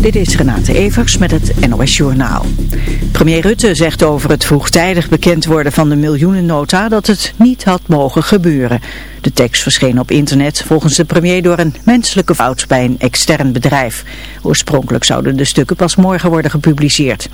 Dit is Renate Evers met het NOS Journaal. Premier Rutte zegt over het vroegtijdig bekend worden van de miljoenennota dat het niet had mogen gebeuren. De tekst verscheen op internet volgens de premier door een menselijke fout bij een extern bedrijf. Oorspronkelijk zouden de stukken pas morgen worden gepubliceerd.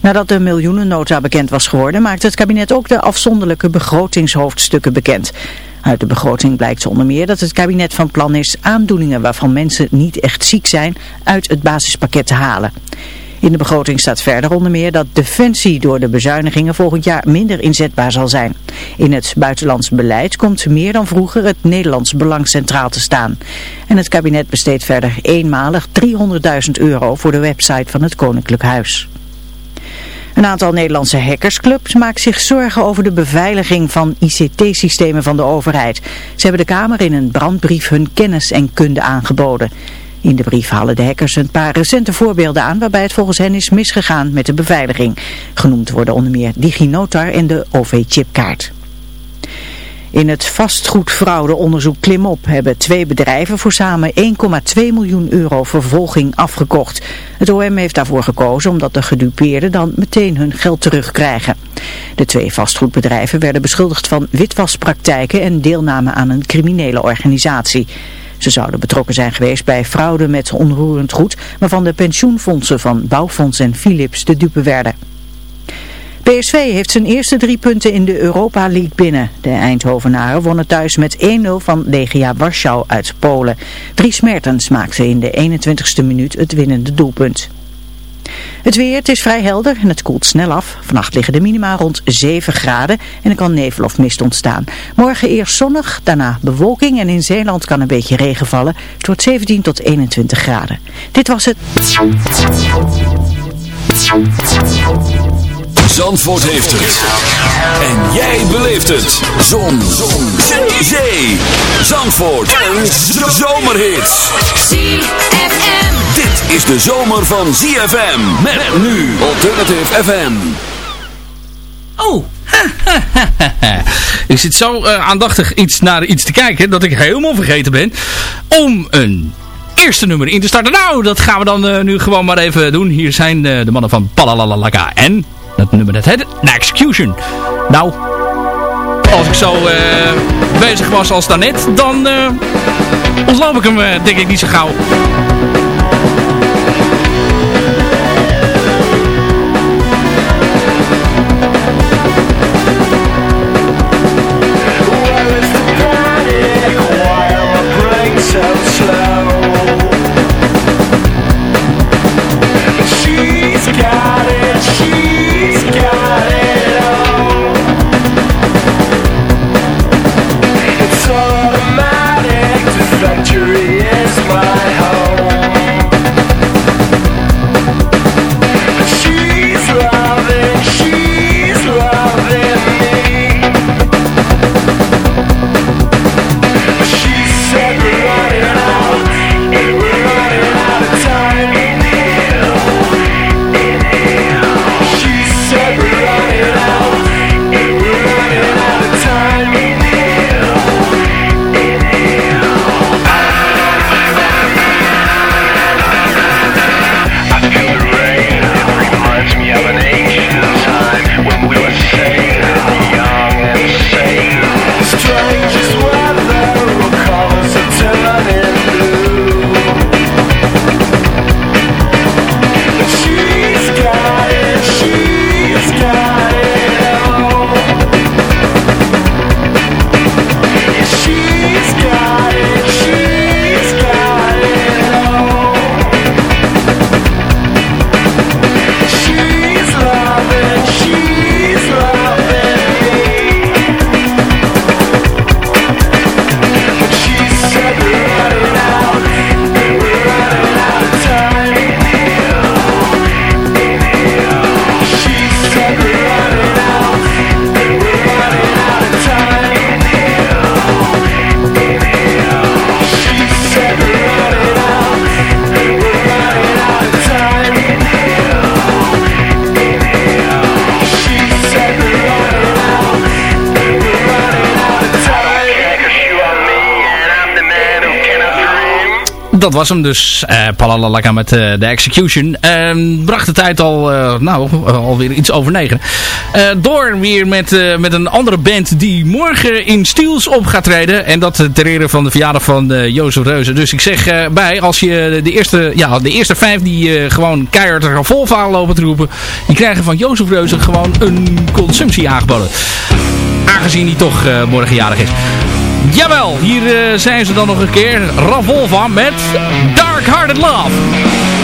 Nadat de miljoenennota bekend was geworden maakte het kabinet ook de afzonderlijke begrotingshoofdstukken bekend. Uit de begroting blijkt onder meer dat het kabinet van plan is aandoeningen waarvan mensen niet echt ziek zijn uit het basispakket te halen. In de begroting staat verder onder meer dat defensie door de bezuinigingen volgend jaar minder inzetbaar zal zijn. In het buitenlands beleid komt meer dan vroeger het Nederlands belang centraal te staan. En het kabinet besteedt verder eenmalig 300.000 euro voor de website van het Koninklijk Huis. Een aantal Nederlandse hackersclubs maakt zich zorgen over de beveiliging van ICT-systemen van de overheid. Ze hebben de Kamer in een brandbrief hun kennis en kunde aangeboden. In de brief halen de hackers een paar recente voorbeelden aan waarbij het volgens hen is misgegaan met de beveiliging. Genoemd worden onder meer DigiNotar en de OV-chipkaart. In het vastgoedfraudeonderzoek Klimop hebben twee bedrijven voor samen 1,2 miljoen euro vervolging afgekocht. Het OM heeft daarvoor gekozen omdat de gedupeerden dan meteen hun geld terugkrijgen. De twee vastgoedbedrijven werden beschuldigd van witwaspraktijken en deelname aan een criminele organisatie. Ze zouden betrokken zijn geweest bij fraude met onroerend goed, waarvan de pensioenfondsen van Bouwfonds en Philips de dupe werden. PSV heeft zijn eerste drie punten in de Europa League binnen. De Eindhovenaren wonnen thuis met 1-0 van Legia Warschau uit Polen. Dries Mertens maakte in de 21ste minuut het winnende doelpunt. Het weer, het is vrij helder en het koelt snel af. Vannacht liggen de minima rond 7 graden en er kan nevel of mist ontstaan. Morgen eerst zonnig, daarna bewolking en in Zeeland kan een beetje regen vallen. Het wordt 17 tot 21 graden. Dit was het... Zandvoort heeft het. En jij beleeft het. Zon. Zon. Zee. Zee. Zandvoort. Een zomerhit. ZFM. Dit is de zomer van ZFM. Met nu Alternative FM. Oh. ik zit zo uh, aandachtig iets naar iets te kijken dat ik helemaal vergeten ben om een eerste nummer in te starten. Nou, dat gaan we dan uh, nu gewoon maar even doen. Hier zijn uh, de mannen van Palalalaka en dat nummer dat heet Execution. Nou, als ik zo uh, bezig was als daarnet, dan uh, ontloop ik hem uh, denk ik niet zo gauw. It's automatic, the factory is mine. Dat was hem dus. Uh, Palalalaka met uh, de Execution. Uh, bracht de tijd al, uh, nou, alweer iets over negen. door weer met, met een andere band die morgen in Stiels op gaat treden. En dat ter ere van de verjaardag van Jozef Reuzen. Dus ik zeg bij, als je de eerste, ja, de eerste vijf die gewoon keihard er vol lopen te roepen. Die krijgen van Jozef Reuzen gewoon een consumptie aangeboden. Aangezien hij toch morgen jarig is. Jawel, hier uh, zijn ze dan nog een keer. Ravolva met Dark Hearted Love.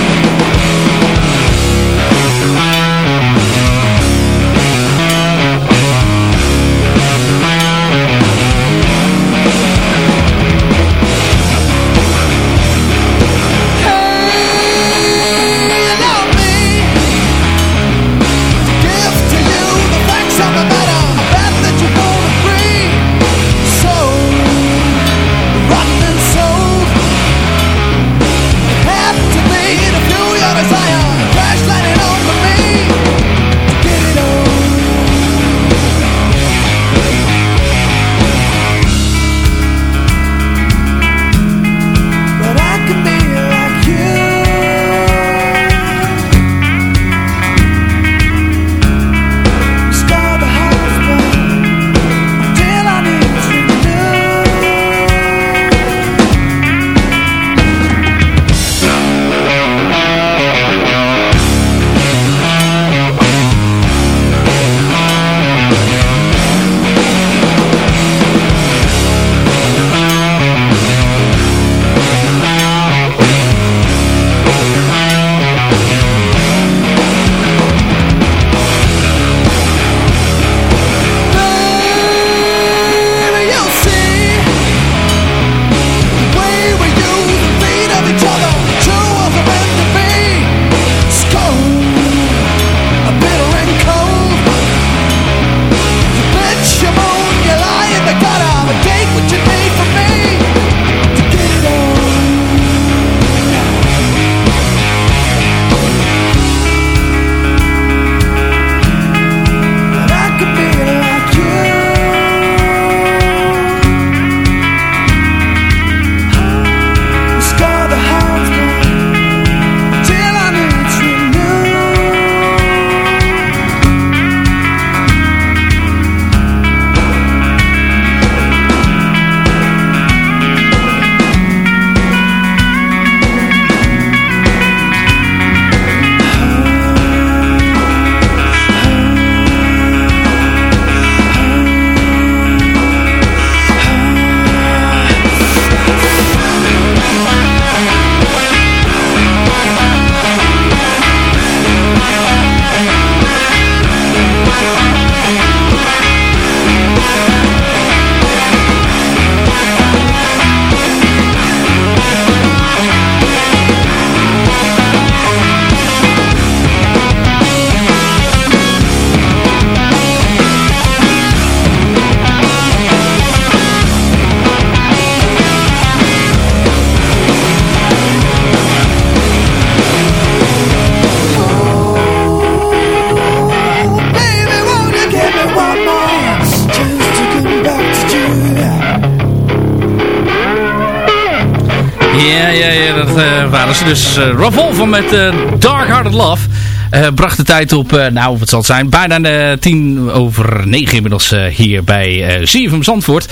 Met uh, Dark Hearted Love. Uh, bracht de tijd op, uh, nou wat zal het zijn, bijna tien over negen inmiddels hier bij uh, CFM Zandvoort.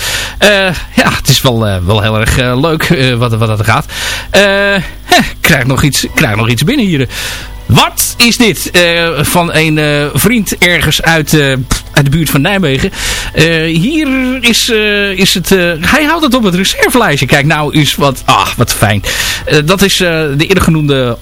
ja, het is wel, wel heel erg leuk wat, wat dat gaat. ik krijg nog iets, krijg nog iets binnen hier. Wat is dit van een vriend ergens uit, uit de buurt van Nijmegen? hier is, is het... hij houdt het op het reservelijstje. Kijk, nou is wat... Ah, wat fijn. dat is de eerder genoemde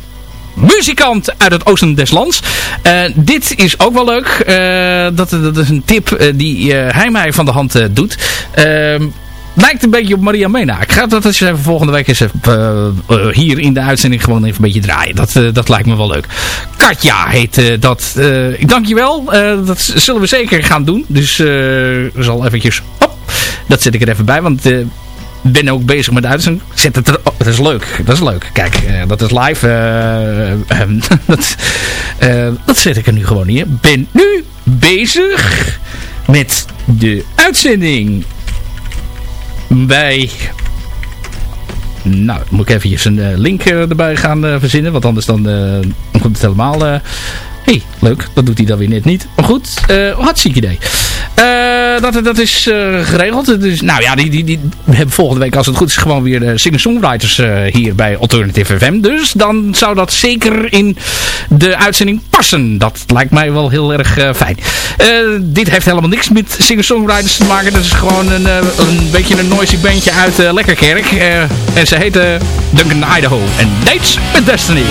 muzikant uit het oosten des lands. Uh, dit is ook wel leuk. Uh, dat, is een tip uh, die hij mij van de hand doet. Ehm, lijkt een beetje op Maria Mena. Ik ga dat eens even volgende week eens even, hier in de uitzending gewoon even een beetje draaien. Dat, dat lijkt me wel leuk. Katja heet dat. ik dank je wel. dat zullen we zeker gaan doen. Dus zal eventjes... Hop, dat zet ik er even bij. Want ben ook bezig met uitzending. Zet het er, oh, dat is leuk. Dat is leuk. Kijk, uh, dat is live. Uh, um, dat, uh, dat zet ik er nu gewoon in. Ben nu bezig met de uitzending bij nou, moet ik eventjes een link erbij gaan verzinnen. Want anders dan komt het helemaal... Hé, hey, leuk. Dat doet hij dan weer net niet. Maar goed, hartstikke idee. Uh, dat, dat is uh, geregeld. Dus, nou ja, die, die, die hebben volgende week, als het goed is, gewoon weer de singer-songwriters uh, hier bij Alternative FM. Dus dan zou dat zeker in de uitzending passen. Dat lijkt mij wel heel erg fijn. dit heeft helemaal niks met singer-songwriters te maken. Dat is gewoon een, een beetje een noisy bandje uit Lekkerkerk. en ze heten Duncan Idaho. En Dates with Destiny.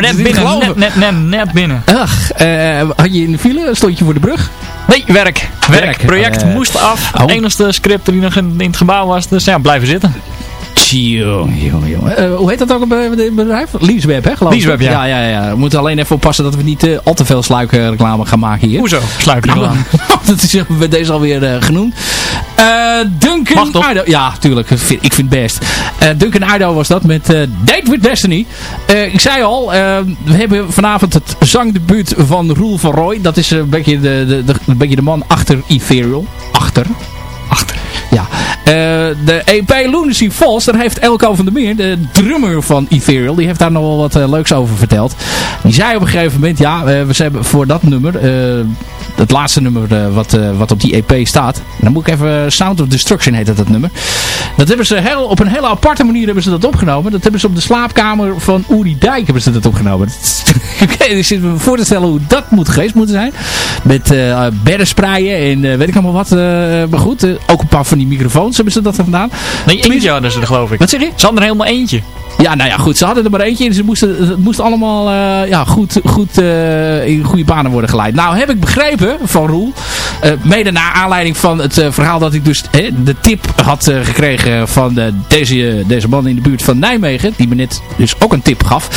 Maar net binnen. Net, net, net, net binnen. Ach, uh, had je in de file? Stond je voor de brug? Nee, werk. Werk. Project uh, moest af. Oh. Enigste script die nog in, in, het gebouw was. Dus ja, blijven zitten. Jongen. Uh, hoe heet dat ook bij het bedrijf? Leaseweb, hè? Geloof Leaseweb, ja. ja. Ja, ja, We moeten alleen even oppassen dat we niet uh, al te veel sluikreclame gaan maken hier. Hoezo? Sluikreclame? dat is bij deze alweer uh, genoemd. Duncan Idaho. Ja, tuurlijk. Ik vind, ik vind het best. Duncan Idaho was dat met Date with Destiny. ik zei al, we hebben vanavond het zangdebuut van Roel van Roy. Dat is een beetje de, de, de, een beetje de man achter Ethereal. Achter. Achter. Ja. Uh, de EP Lunacy Falls, daar heeft Elko van der Meer, de drummer van Ethereal, die heeft daar nog wel wat uh, leuks over verteld. Die zei op een gegeven moment, ja, uh, we hebben voor dat nummer, het laatste nummer wat, wat op die EP staat, dan moet ik even, Sound of Destruction heet dat, dat nummer. Dat hebben ze heel, op een hele aparte manier hebben ze dat opgenomen. Dat hebben ze op de slaapkamer van Uri Dijk hebben ze dat opgenomen. Oké, dus zit me voor te stellen hoe dat moet geweest moeten zijn. Met uh, en weet ik allemaal wat. maar goed, ook een paar van die microfoons hebben ze dat gedaan. Nee, eentje hadden ze er geloof ik. Wat zeg je? Ze hadden er helemaal eentje. Ja, nou ja, goed. Ze hadden er maar eentje en ze moesten, het moest allemaal uh, ja, goed, goed uh, in goede banen worden geleid. Nou heb ik begrepen van Roel, uh, mede naar aanleiding van het verhaal dat ik dus de tip had gekregen van deze, deze man in de buurt van Nijmegen, die me net dus ook een tip gaf,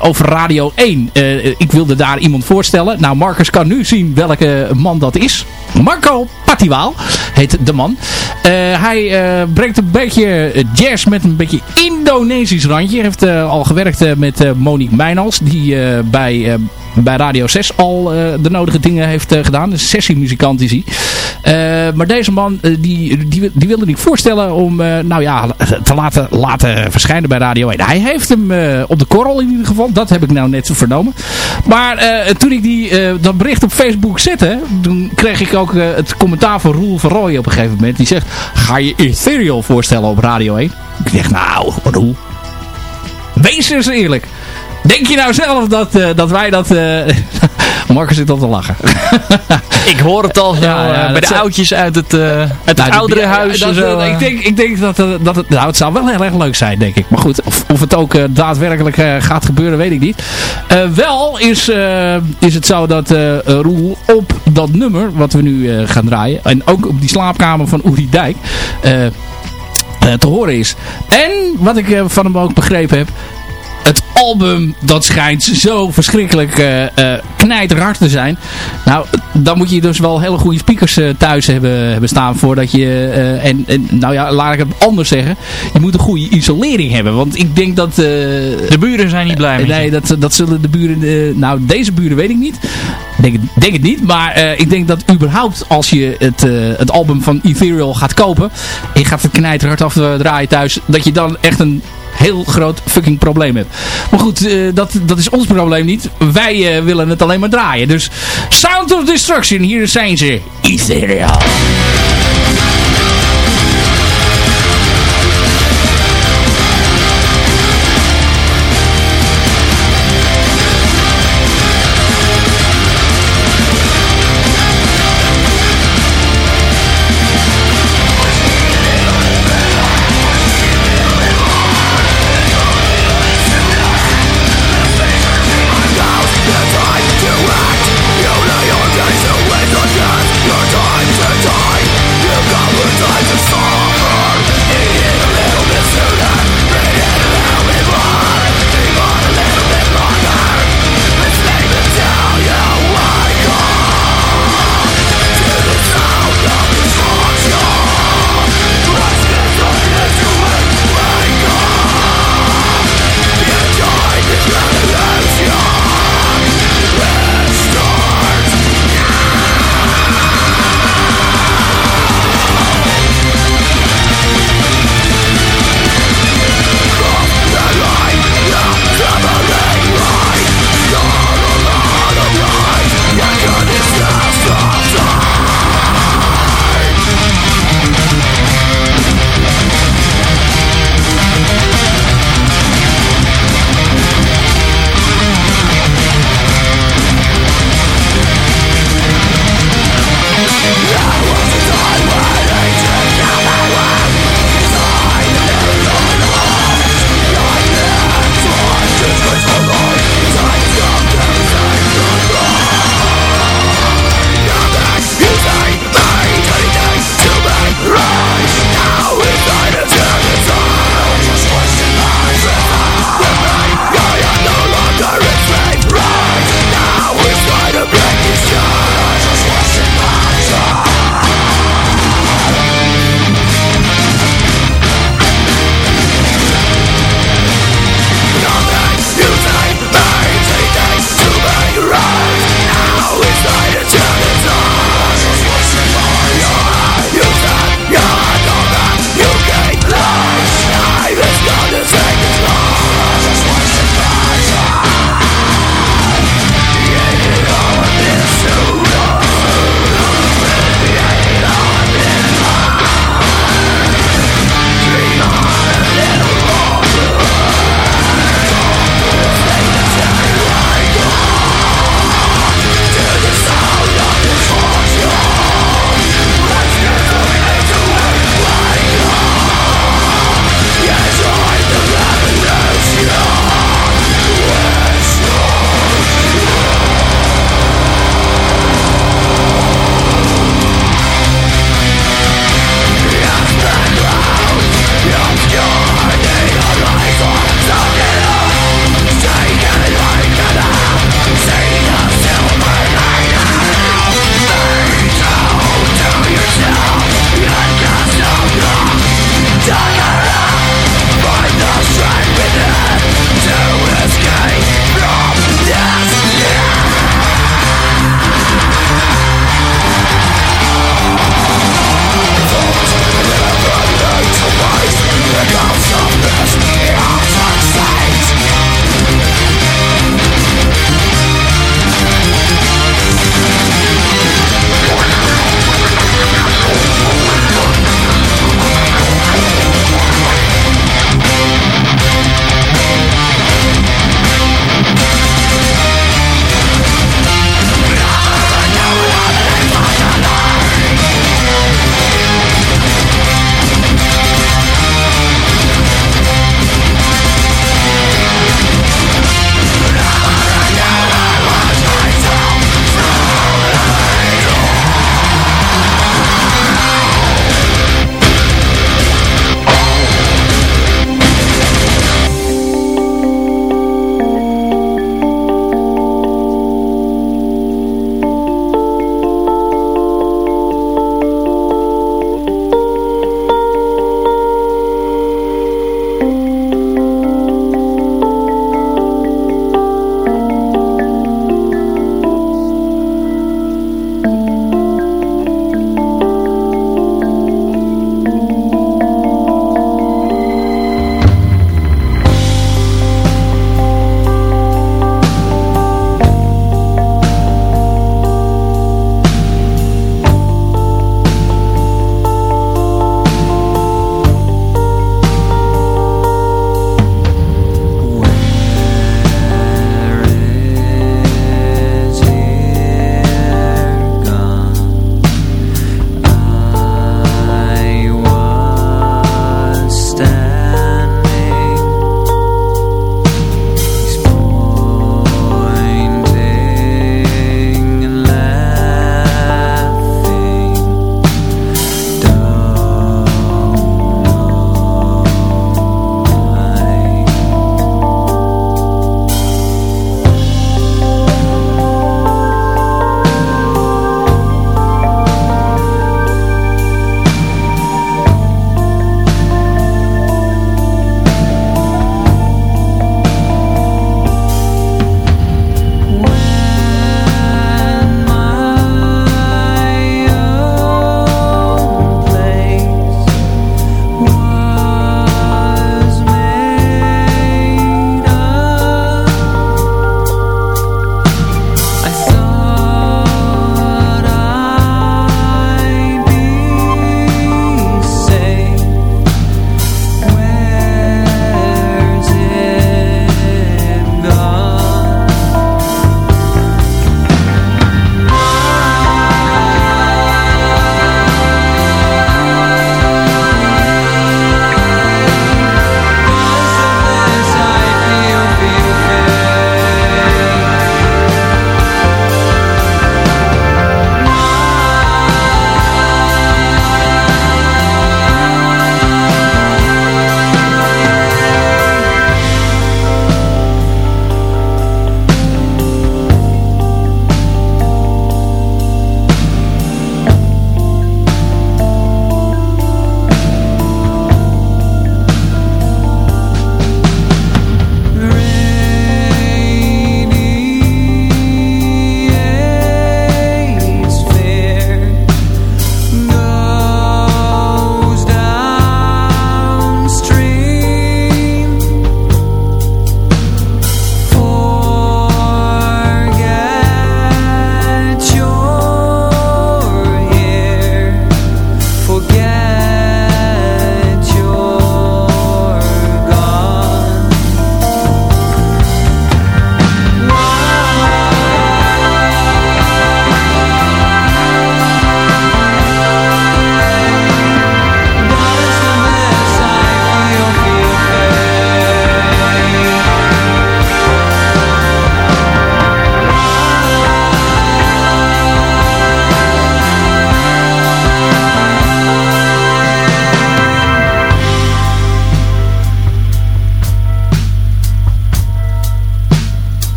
over Radio 1. ik wilde daar iemand voorstellen. Nou, Marcus kan nu zien welke man dat is. Marco Patiwaal heet de man. hij brengt een beetje jazz met een beetje Indonesisch randje. Hij heeft uh, al gewerkt uh, met uh, Monique Mijnals. Die bij, bij Radio 6 al de nodige dingen heeft gedaan. Een sessiemuzikant is hij. maar deze man die, die, die wilde ik voorstellen om nou ja, te laten, laten verschijnen bij Radio 1. Hij heeft hem op de korrel in ieder geval. Dat heb ik nou net vernomen. Maar toen ik die, dat bericht op Facebook zette. Toen kreeg ik ook het commentaar van Roel van Rooij op een gegeven moment. Die zegt, ga je Ethereal voorstellen op Radio 1? Ik zeg, nou, hoe? Wees eens eerlijk. Denk je nou zelf dat, uh, dat wij dat... Uh, Marcus zit al te lachen. ik hoor het al ja, ja, bij de oudjes uit het, uh, uit het nou, oudere huis. Dat, zo, ik, denk, ik denk dat, dat het... Nou, het zou wel heel erg leuk zijn, denk ik. Maar goed, of, of het ook daadwerkelijk gaat gebeuren, weet ik niet. wel is, is het zo dat Roel op dat nummer, wat we nu gaan draaien... en ook op die slaapkamer van Uri Dijk... Eh, te horen is. En wat ik eh, van hem ook begrepen heb, het album dat schijnt zo verschrikkelijk uh, uh, knijterhard te zijn. Nou, dan moet je dus wel hele goede speakers uh, thuis hebben, hebben staan voordat je... en, en nou ja, laat ik het anders zeggen. Je moet een goede isolering hebben. Want ik denk dat... de buren zijn niet blij mee. Nee, dat, dat zullen de buren... nou, deze buren weet ik niet. Denk, denk het niet. Maar ik denk dat überhaupt als je het, het album van Ethereal gaat kopen... en je gaat het knijterhard afdraaien thuis... dat je dan echt een heel groot fucking probleem hebt. Maar goed, uh, dat, dat is ons probleem niet. Wij uh, willen het alleen maar draaien. Dus Sound of Destruction, hier zijn ze. Ethereal.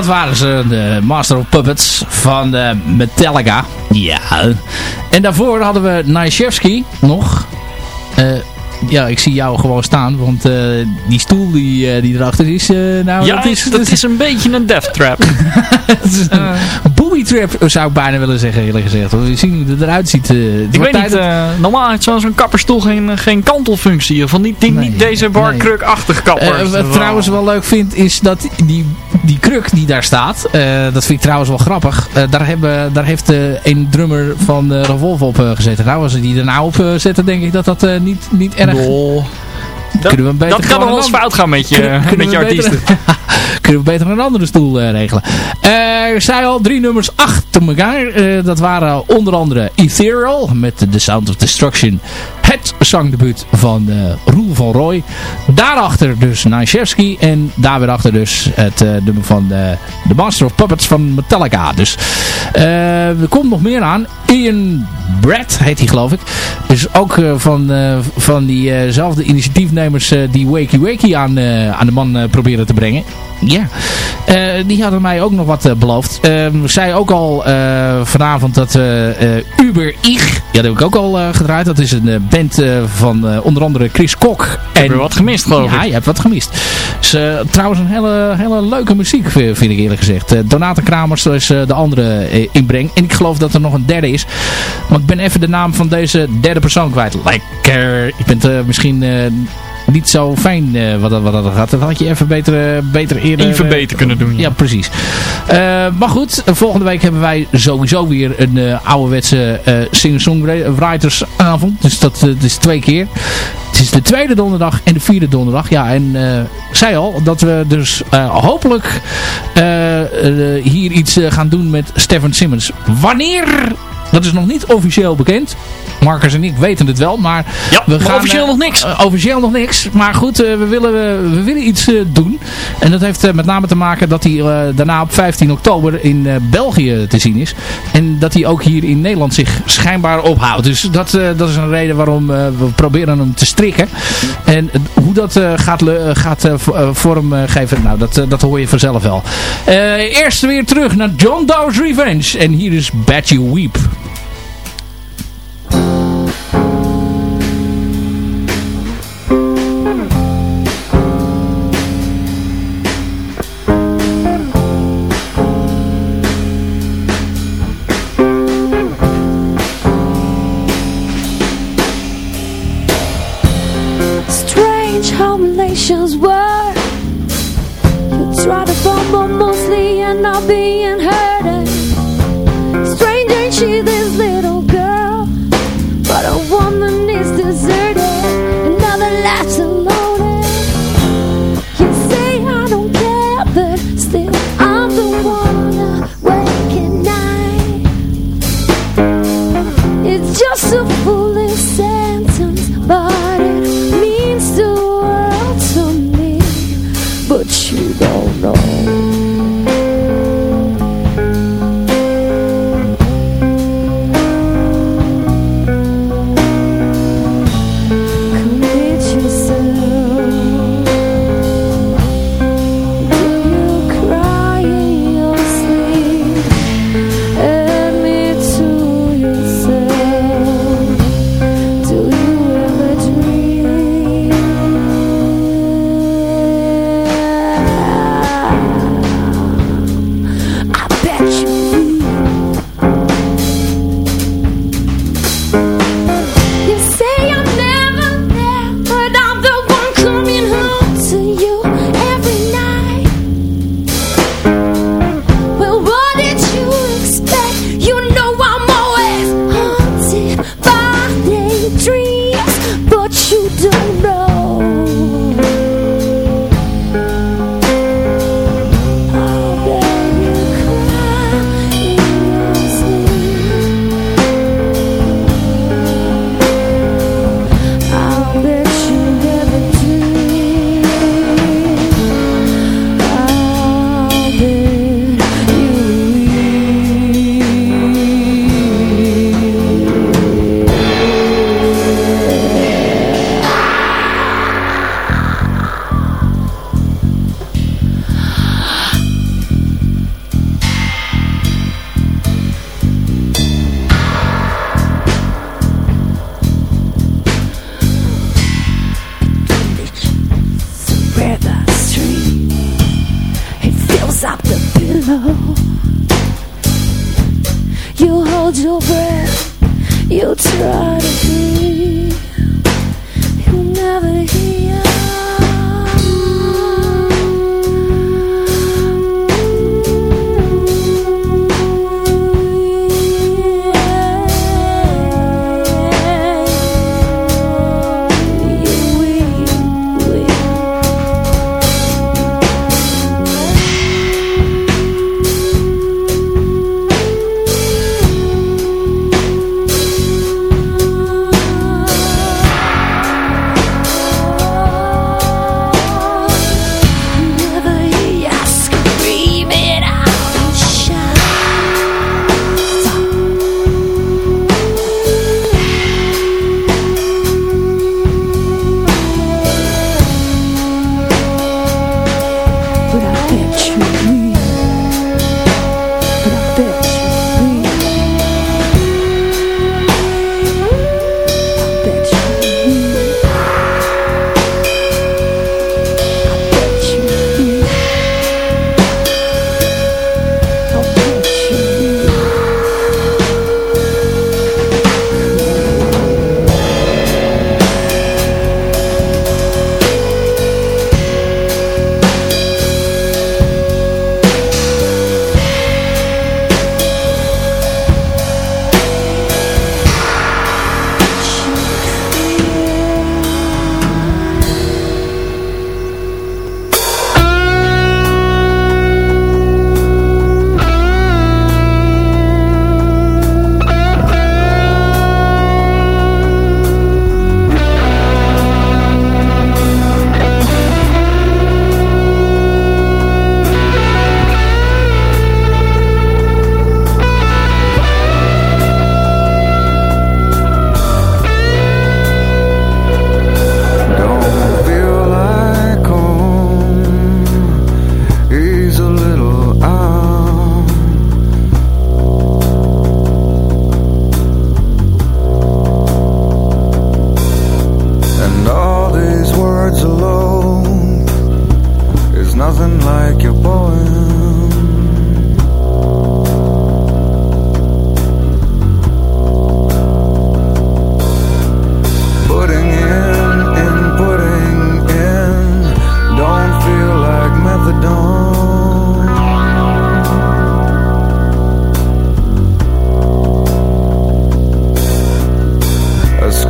Dat waren ze, de Master of Puppets van de Metallica. Ja. En daarvoor hadden we Naishevsky nog. Uh, ja, ik zie jou gewoon staan, want uh, die stoel die, uh, die erachter is, uh, nou, ja, dat is, dat is een beetje een death trap. het is een booby trap, zou ik bijna willen zeggen, eerlijk gezegd. We zien hoe het eruit ziet. ik weet niet, normaal heeft zo'n kapperstoel geen, geen kantelfunctie. Van die nee, niet deze barkruk-achtig kapper. wat ik trouwens wel leuk vind, is dat die, die kruk die daar staat, dat vind ik trouwens wel grappig. daar, hebben, daar heeft een drummer van de Revolve op gezeten. Nou, als ze die er nou op zetten, denk ik dat dat niet, niet erg dat, dat kan nog wel eens fout gaan met je, met je artiesten. kunnen we beter een andere stoel uh, regelen. Uh, ik zei al, drie nummers achter elkaar. Uh, dat waren onder andere Ethereal met The Sound of Destruction. Het zangdebuut van Roel van Roy. Daarachter dus Naishevsky. En daar weer achter dus het nummer van The Master of Puppets van Metallica. Dus er komt nog meer aan. Ian Brad heet hij geloof ik. Dus ook van, van diezelfde initiatiefnemers die Wakey Wakey aan, aan de man proberen te brengen. Ja, uh, die hadden mij ook nog wat uh, beloofd. Uh, zei ook al uh, vanavond dat Uber Ich, ja, dat heb ik ook al gedraaid. Dat is een band van onder andere Chris Kok. En, heb je wat gemist geloof ik? Ja, je hebt wat gemist. Dus, trouwens een hele, hele leuke muziek vind ik eerlijk gezegd. Donata Kramers is de andere inbreng. En ik geloof dat er nog een derde is. Maar ik ben even de naam van deze derde persoon kwijt. Lekker. Ik ben misschien niet zo fijn uh, wat, dat, wat dat gaat. Dat had je even beter, uh, beter eerder... Even uh, beter kunnen doen. Ja, precies. maar goed, volgende week hebben wij sowieso weer een ouderwetse singer-songwritersavond. Dus dat is twee keer. Het is de tweede donderdag en de vierde donderdag. Ja, en ik zei al dat we dus hopelijk hier iets gaan doen met Stefan Simmons. Wanneer dat is nog niet officieel bekend. Marcus en ik weten het wel, maar... Ja, we gaan, officieel nog niks. Uh, officieel nog niks. Maar goed, uh, we, willen, we willen iets doen. En dat heeft met name te maken dat hij daarna op 15 oktober in België te zien is. En dat hij ook hier in Nederland zich schijnbaar ophoudt. Dus dat, dat is een reden waarom we proberen hem te strikken. En hoe dat gaat, gaat vorm geven, nou, dat, dat hoor je vanzelf wel. eerst weer terug naar John Doe's Revenge. En hier is You Weep.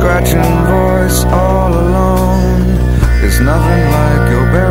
scratching voice all alone. It's nothing like your burial.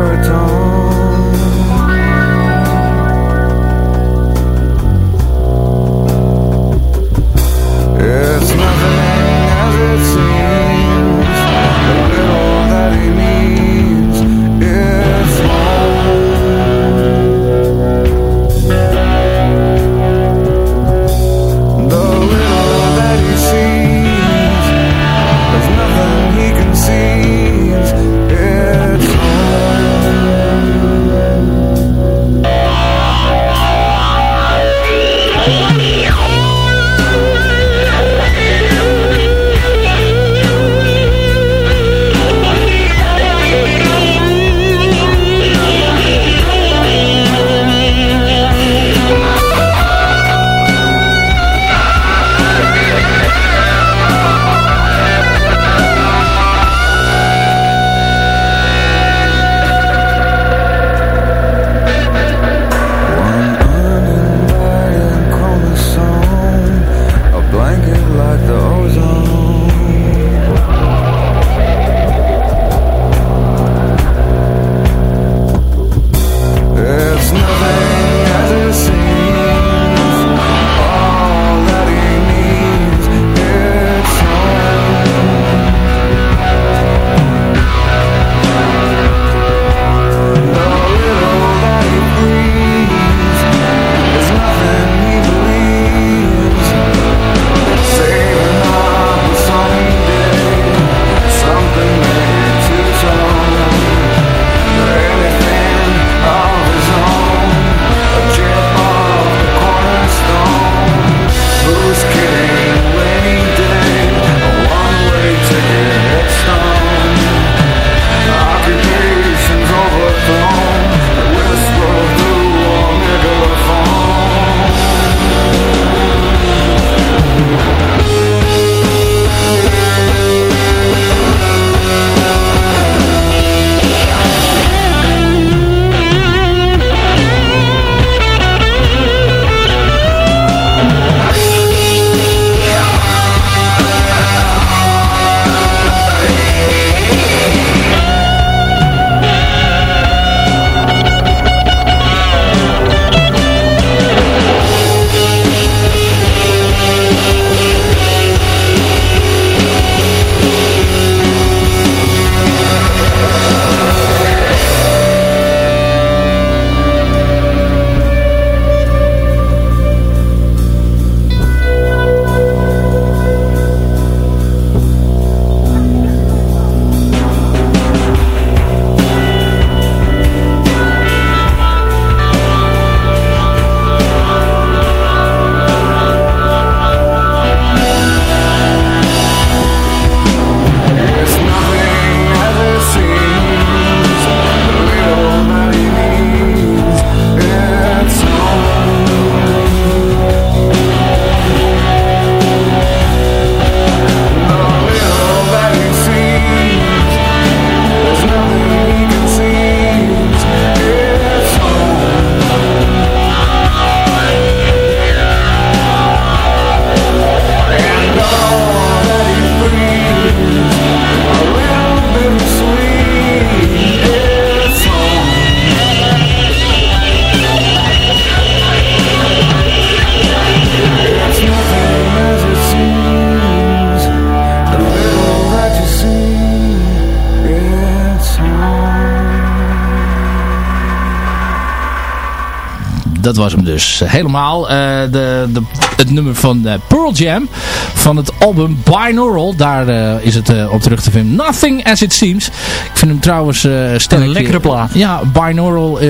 Dat was hem dus. Helemaal. de, de, het nummer van Pearl Jam. Van het album Binaural. Daar is het op terug te vinden. Nothing as it seems. Ik vind hem trouwens sterk. Een lekkere plaat. Ja, Binaural.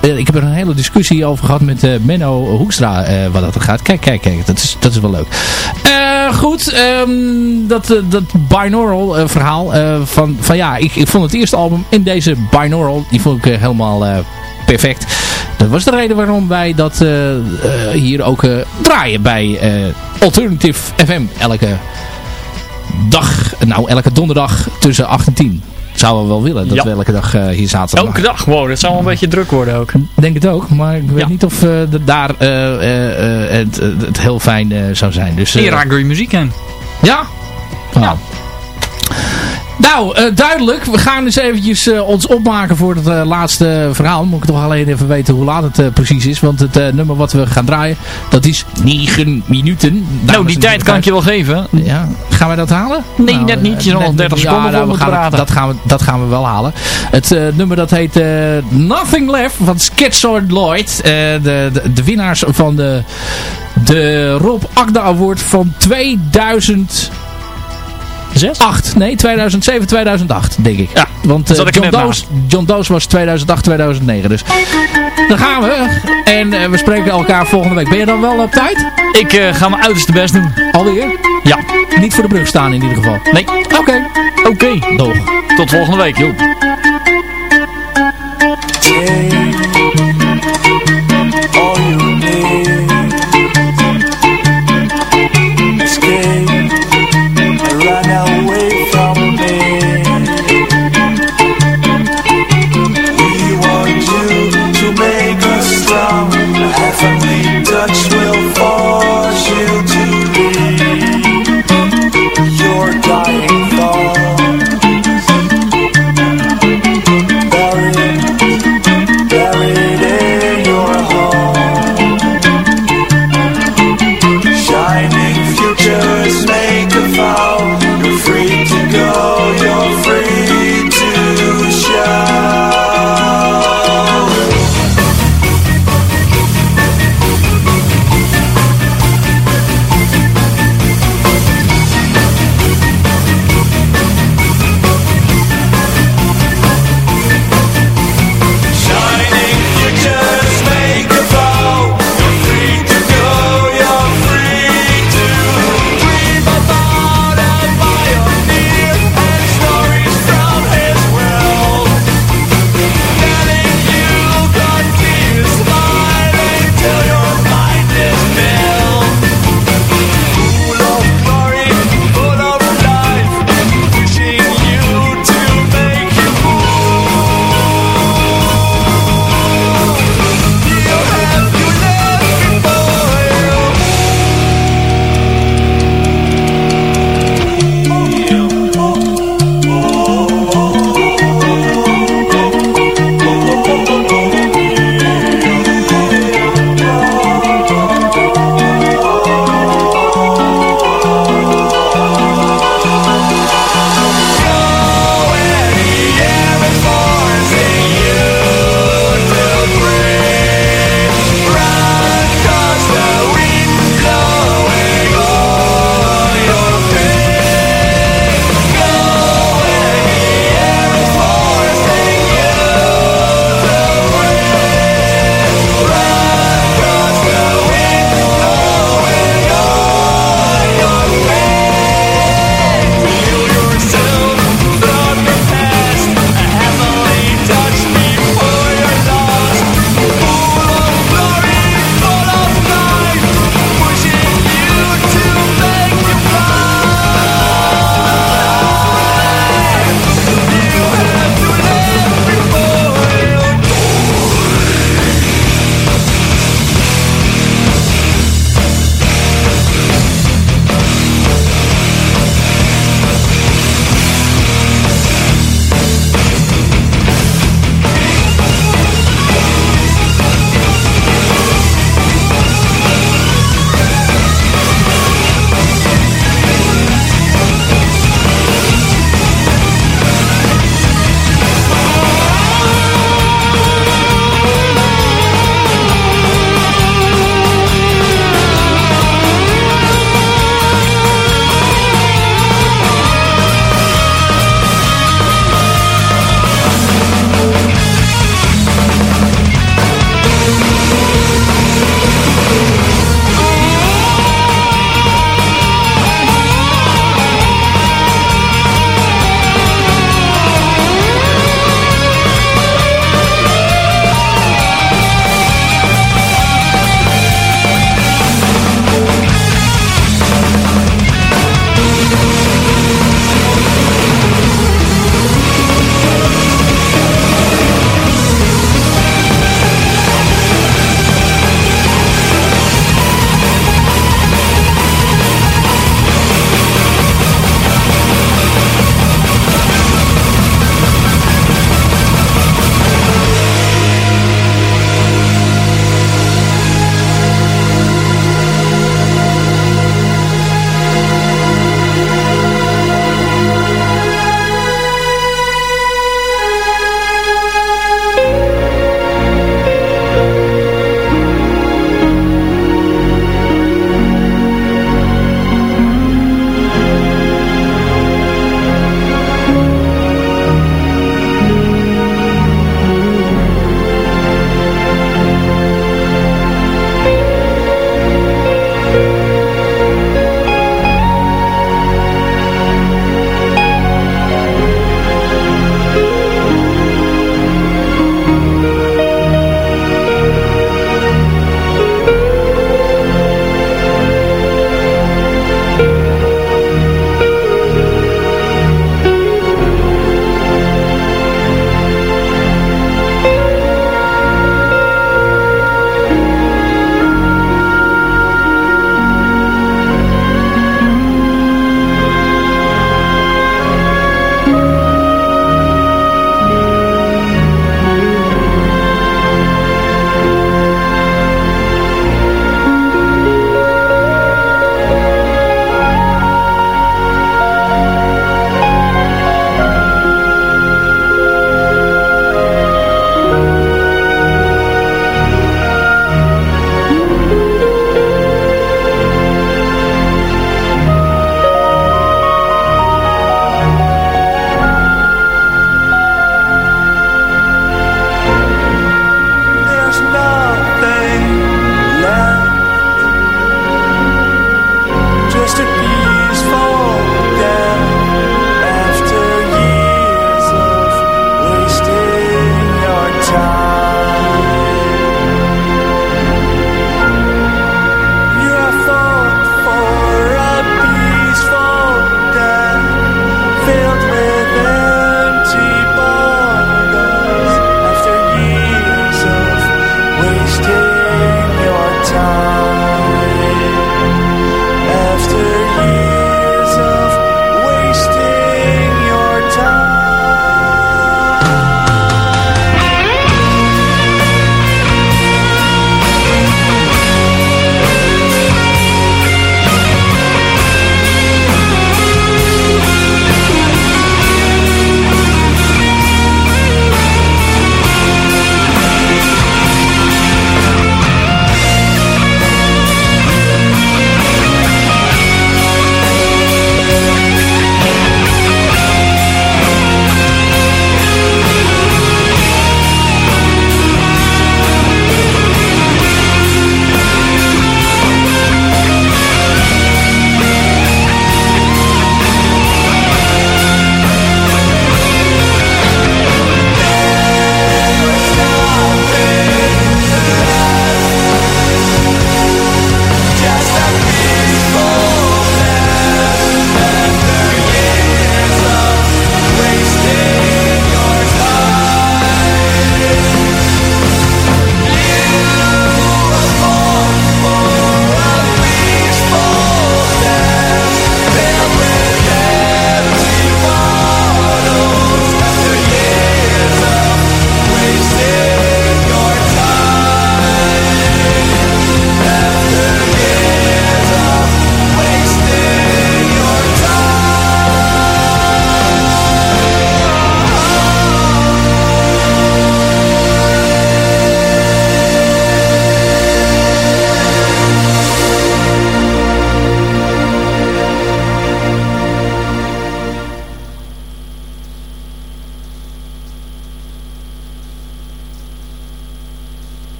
ik heb er een hele discussie over gehad met Menno Hoekstra. wat dat gaat. Kijk, kijk, kijk. Dat is, dat is wel leuk. goed. Um, dat, dat binaural verhaal. van, van ja, ik, ik vond het eerste album in deze binaural. Die vond ik helemaal perfect. Dat was de reden waarom wij dat uh, uh, hier ook uh, draaien bij Alternative FM. Elke dag, nou elke donderdag tussen 8 en 10. Zouden we wel willen dat we elke dag hier zaten. Elke dag gewoon, dat zou wel een beetje druk worden ook. Denk het ook, maar ik weet ja. niet of de, daar het, het, heel fijn zou zijn. Dus, raakt je muziek aan. Ja? ja. Nou, uh, duidelijk. We gaan dus eventjes uh, ons opmaken voor het uh, laatste verhaal. Moet ik toch alleen even weten hoe laat het precies is. Want het nummer wat we gaan draaien, dat is 9 minuten. Nou, die tijd kan ik je wel geven. Ja. Gaan wij dat halen? Nee, nou, net niet. Je nog 30 seconden ja, nou, we gaan dat, gaan we, dat gaan we wel halen. Het nummer dat heet Nothing Left van Schizoid Lloyd. De, de, de, winnaars van de, de Rob Agda Award van 2000... 8, nee, 2007, 2008, denk ik. Ja, want uh, John, Doos, John Doos was 2008, 2009. Dus daar gaan we. En uh, we spreken elkaar volgende week. Ben je dan wel op tijd? Ik uh, ga mijn uiterste best doen. Alweer? Ja. Niet voor de brug staan in ieder geval? Nee. Oké. Okay. Oké. Okay. Doeg. Tot volgende week, joh.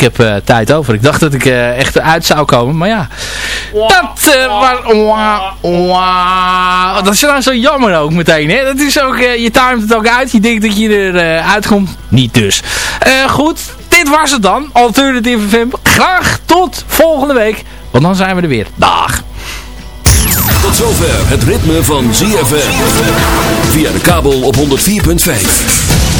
Ik heb uh, tijd over. Ik dacht dat ik uh, echt uit zou komen, maar ja. Dat uh, was... Dat is nou zo jammer ook meteen, hè. Dat is ook, je timet het ook uit. Je denkt dat je er uitkomt. Niet dus. goed, dit was het dan. Alternative FM. Graag tot volgende week. Want dan zijn we er weer. Dag. Tot zover het ritme van ZFM. Via de kabel op 104.5.